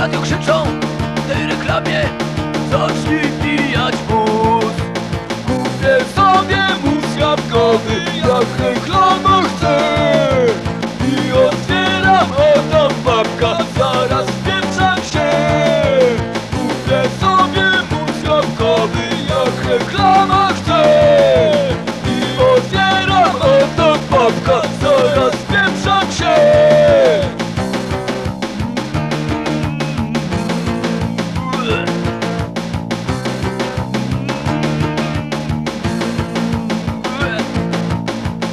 radio krzyczą w tej reklamie Zacznij pijać mus Kupię sobie mus jabłkowy jak reklama chce. się klamaszczę I otwieram otok popka Coraz pieprzam się.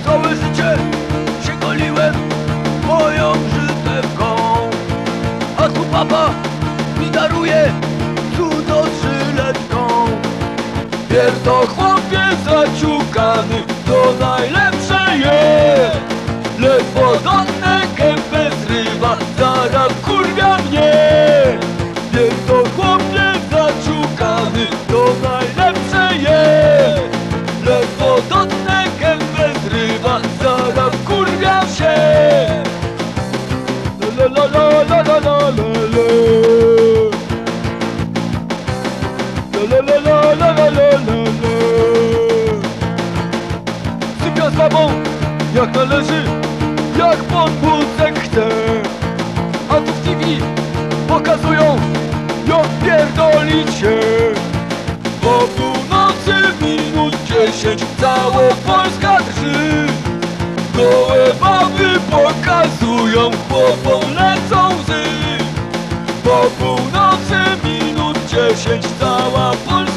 Całe życie się goliłem Moją żydewką A tu papa Pierdo chłopie zaciukany, to najlepsze jest Ledwo dotnę gębę zrywa, zaraz kurwia mnie. Pierdo chłopie zaciukany, to najlepsze jest Ledwo dotnę gębę zrywa, zaraz kurwia się. La la la la la la La jak należy Jak podwódek chce. A tu w TV pokazują Jak pierdolić się. Po północy minut dziesięć Cała Polska drży. Gołe baby pokazują Chłopom lecą łzy. Po północy minut dziesięć cała Polska